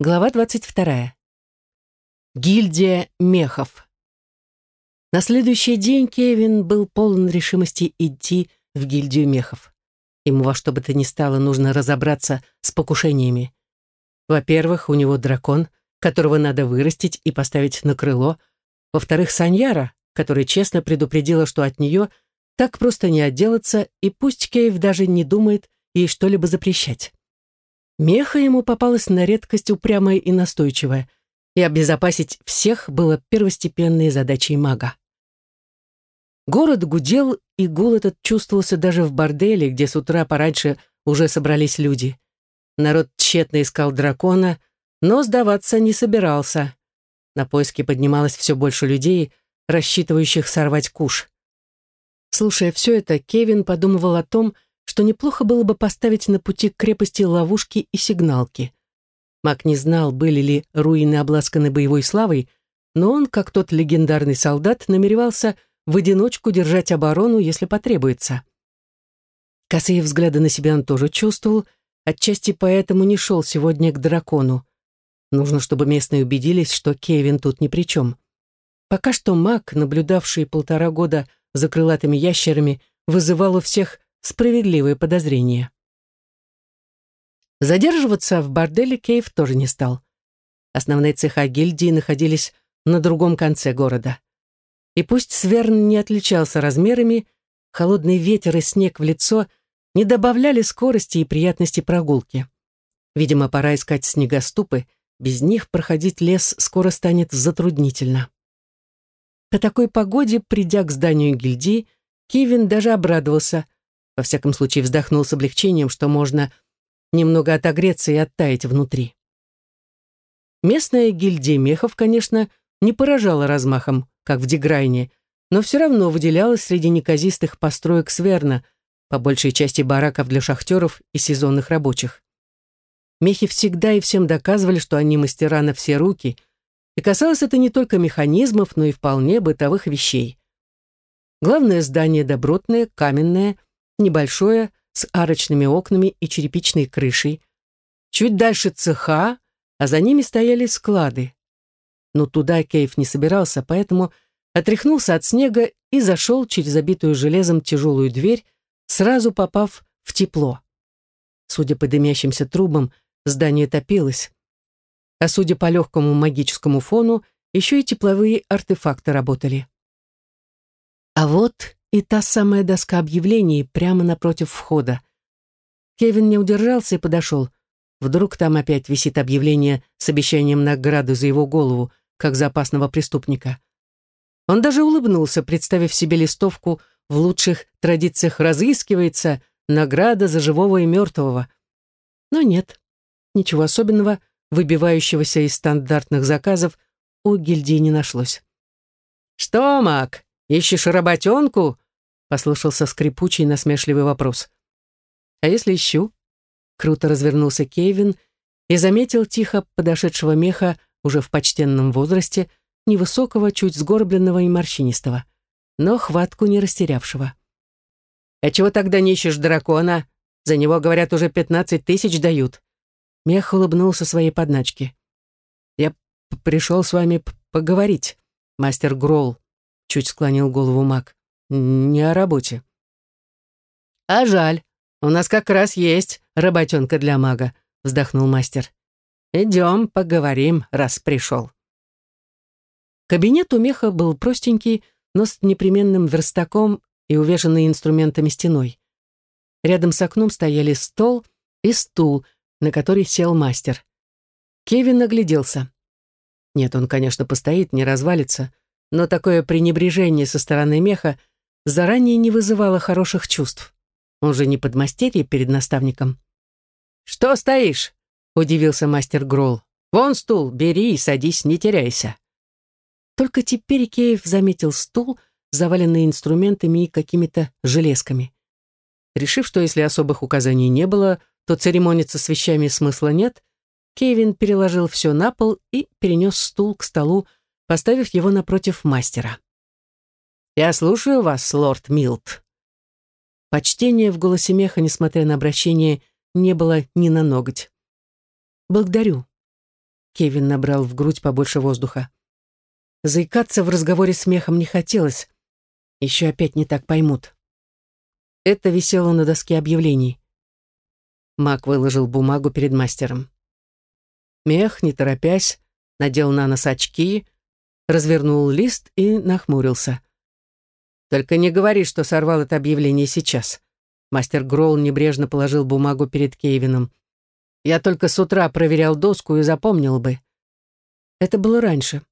Глава 22. Гильдия мехов. На следующий день Кевин был полон решимости идти в гильдию мехов. Ему во что бы то ни стало нужно разобраться с покушениями. Во-первых, у него дракон, которого надо вырастить и поставить на крыло. Во-вторых, Саньяра, которая честно предупредила, что от нее так просто не отделаться, и пусть Кейв даже не думает ей что-либо запрещать. Меха ему попалась на редкость упрямая и настойчивая, и обезопасить всех было первостепенной задачей мага. Город гудел, и гул этот чувствовался даже в борделе, где с утра пораньше уже собрались люди. Народ тщетно искал дракона, но сдаваться не собирался. На поиски поднималось все больше людей, рассчитывающих сорвать куш. Слушая все это, Кевин подумывал о том, что неплохо было бы поставить на пути к крепости ловушки и сигналки. Маг не знал, были ли руины обласканы боевой славой, но он, как тот легендарный солдат, намеревался в одиночку держать оборону, если потребуется. Косые взгляды на себя он тоже чувствовал, отчасти поэтому не шел сегодня к дракону. Нужно, чтобы местные убедились, что Кевин тут ни при чем. Пока что маг, наблюдавший полтора года за крылатыми ящерами, вызывал у всех справедливые подозрения. Задерживаться в борделе Кейв тоже не стал. Основные цеха гильдии находились на другом конце города. И пусть Сверн не отличался размерами, холодный ветер и снег в лицо не добавляли скорости и приятности прогулки. Видимо, пора искать снегоступы, без них проходить лес скоро станет затруднительно. По такой погоде, придя к зданию гильдии, Кевин даже обрадовался, во всяком случае, вздохнул с облегчением, что можно немного отогреться и оттаять внутри. Местная гильдия мехов, конечно, не поражала размахом, как в Деграйне, но все равно выделялась среди неказистых построек Сверна, по большей части бараков для шахтеров и сезонных рабочих. Мехи всегда и всем доказывали, что они мастера на все руки, и касалось это не только механизмов, но и вполне бытовых вещей. Главное здание добротное, каменное, небольшое, с арочными окнами и черепичной крышей. Чуть дальше цеха, а за ними стояли склады. Но туда Кейв не собирался, поэтому отряхнулся от снега и зашел через обитую железом тяжелую дверь, сразу попав в тепло. Судя по дымящимся трубам, здание топилось. А судя по легкому магическому фону, еще и тепловые артефакты работали. А вот и та самая доска объявлений прямо напротив входа. Кевин не удержался и подошел. Вдруг там опять висит объявление с обещанием награды за его голову, как за опасного преступника. Он даже улыбнулся, представив себе листовку «В лучших традициях разыскивается награда за живого и мертвого». Но нет, ничего особенного, выбивающегося из стандартных заказов, у гильдии не нашлось. «Что, Мак, ищешь работенку?» Послышался скрипучий насмешливый вопрос. «А если ищу?» Круто развернулся Кевин и заметил тихо подошедшего меха уже в почтенном возрасте, невысокого, чуть сгорбленного и морщинистого, но хватку не растерявшего. «А чего тогда не ищешь дракона? За него, говорят, уже пятнадцать тысяч дают». Мех улыбнулся своей подначке. «Я пришел с вами поговорить, мастер Гролл», чуть склонил голову маг. Не о работе. А жаль, у нас как раз есть работенка для мага, вздохнул мастер. Идем, поговорим, раз пришел. Кабинет у меха был простенький, но с непременным верстаком и увешанный инструментами стеной. Рядом с окном стояли стол и стул, на который сел мастер. Кевин огляделся. Нет, он, конечно, постоит, не развалится, но такое пренебрежение со стороны меха — заранее не вызывало хороших чувств. Он же не подмастерье перед наставником. «Что стоишь?» — удивился мастер Гролл. «Вон стул, бери и садись, не теряйся». Только теперь Кеев заметил стул, заваленный инструментами и какими-то железками. Решив, что если особых указаний не было, то церемониться с вещами смысла нет, Кевин переложил все на пол и перенес стул к столу, поставив его напротив мастера. «Я слушаю вас, лорд Милт». Почтение в голосе меха, несмотря на обращение, не было ни на ноготь. «Благодарю». Кевин набрал в грудь побольше воздуха. Заикаться в разговоре смехом не хотелось. Еще опять не так поймут. Это висело на доске объявлений. Мак выложил бумагу перед мастером. Мех, не торопясь, надел на нос очки, развернул лист и нахмурился. «Только не говори, что сорвал это объявление сейчас». Мастер Гролл небрежно положил бумагу перед Кевином. «Я только с утра проверял доску и запомнил бы». Это было раньше.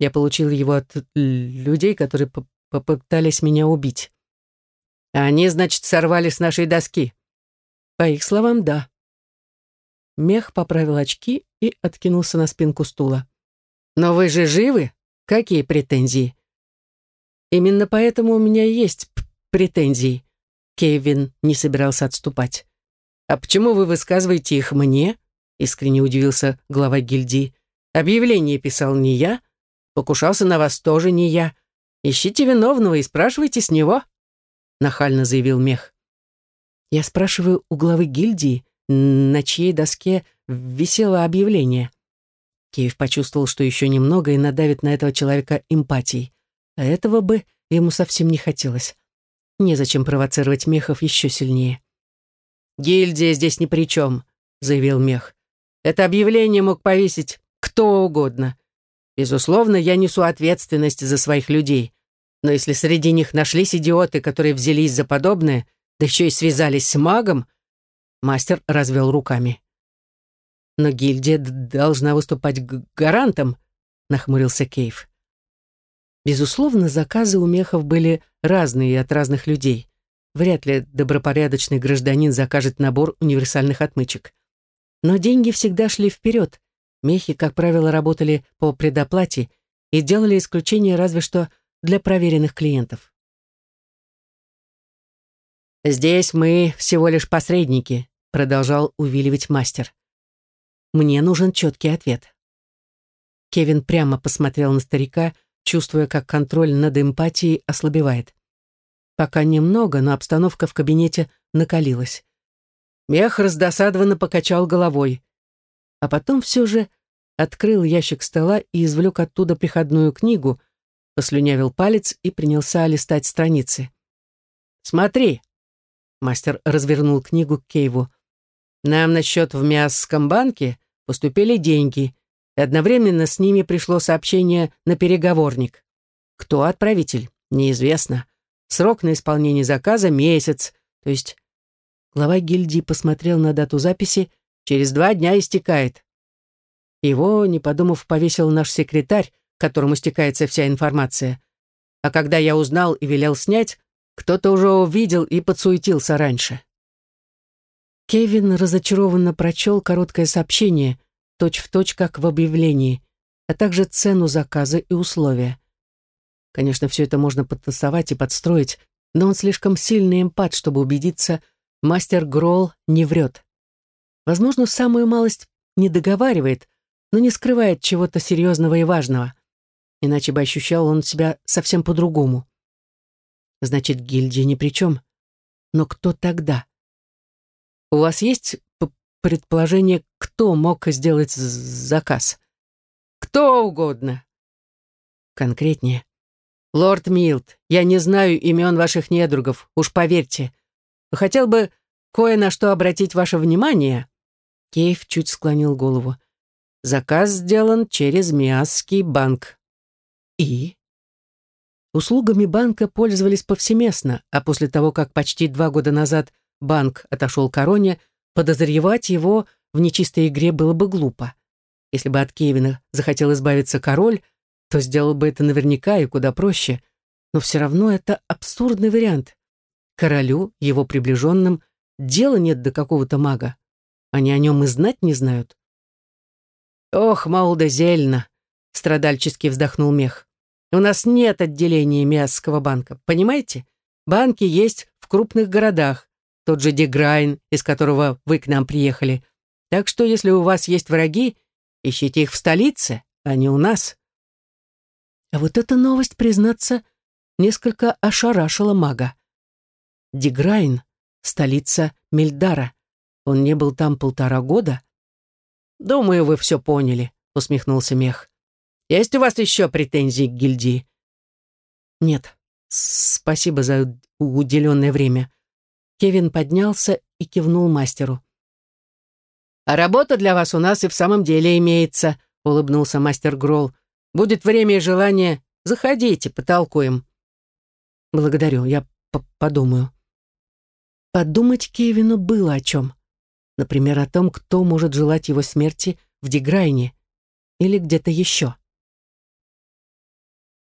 Я получил его от людей, которые попытались меня убить. Они, значит, сорвали с нашей доски. По их словам, да. Мех поправил очки и откинулся на спинку стула. «Но вы же живы? Какие претензии?» «Именно поэтому у меня есть претензии». Кевин не собирался отступать. «А почему вы высказываете их мне?» Искренне удивился глава гильдии. «Объявление писал не я, покушался на вас тоже не я. Ищите виновного и спрашивайте с него», нахально заявил Мех. «Я спрашиваю у главы гильдии, на чьей доске висело объявление. Киев почувствовал, что еще немного и надавит на этого человека эмпатией. А этого бы ему совсем не хотелось. Незачем провоцировать Мехов еще сильнее. «Гильдия здесь ни при чем», — заявил Мех. «Это объявление мог повесить кто угодно. Безусловно, я несу ответственность за своих людей. Но если среди них нашлись идиоты, которые взялись за подобное, да еще и связались с магом, Мастер развел руками. «Но гильдия должна выступать гарантом», — нахмурился Кейв. Безусловно, заказы у мехов были разные от разных людей. Вряд ли добропорядочный гражданин закажет набор универсальных отмычек. Но деньги всегда шли вперед. Мехи, как правило, работали по предоплате и делали исключение разве что для проверенных клиентов. «Здесь мы всего лишь посредники», — продолжал увиливать мастер. «Мне нужен четкий ответ». Кевин прямо посмотрел на старика, чувствуя, как контроль над эмпатией ослабевает. Пока немного, но обстановка в кабинете накалилась. Мех раздосадованно покачал головой. А потом все же открыл ящик стола и извлек оттуда приходную книгу, послюнявил палец и принялся листать страницы. «Смотри!» Мастер развернул книгу к Кейву. «Нам на счет в Мясском банке поступили деньги, одновременно с ними пришло сообщение на переговорник. Кто отправитель? Неизвестно. Срок на исполнение заказа — месяц, то есть...» Глава гильдии посмотрел на дату записи, через два дня истекает. Его, не подумав, повесил наш секретарь, которому стекается вся информация. А когда я узнал и велел снять, кто-то уже увидел и подсуетился раньше. Кевин разочарованно прочел короткое сообщение, точь-в-точь, точь, как в объявлении, а также цену заказа и условия. Конечно, все это можно подтасовать и подстроить, но он слишком сильный эмпат, чтобы убедиться, мастер Гролл не врет. Возможно, самую малость не договаривает, но не скрывает чего-то серьезного и важного. Иначе бы ощущал он себя совсем по-другому. Значит, гильдия ни при чем. Но кто тогда? У вас есть предположение, кто мог сделать заказ? Кто угодно. Конкретнее. Лорд Милт, я не знаю имен ваших недругов, уж поверьте. Хотел бы кое на что обратить ваше внимание. Кейв чуть склонил голову. Заказ сделан через Миасский банк. И? Услугами банка пользовались повсеместно, а после того, как почти два года назад банк отошел короне, подозревать его в нечистой игре было бы глупо. Если бы от Кевина захотел избавиться король, то сделал бы это наверняка и куда проще. Но все равно это абсурдный вариант. Королю, его приближенным, дела нет до какого-то мага. Они о нем и знать не знают. «Ох, Мауда Зельна!» — страдальчески вздохнул мех. У нас нет отделения Миасского банка, понимаете? Банки есть в крупных городах, тот же Деграйн, из которого вы к нам приехали. Так что, если у вас есть враги, ищите их в столице, а не у нас. А вот эта новость, признаться, несколько ошарашила мага. Деграйн — столица Мельдара. Он не был там полтора года. Думаю, вы все поняли, усмехнулся Мех. «Есть у вас еще претензии к гильдии?» «Нет, спасибо за уделенное время». Кевин поднялся и кивнул мастеру. «А работа для вас у нас и в самом деле имеется», — улыбнулся мастер Гролл. «Будет время и желание, заходите, потолкуем». «Благодарю, я подумаю». Подумать Кевину было о чем. Например, о том, кто может желать его смерти в Деграйне или где-то еще.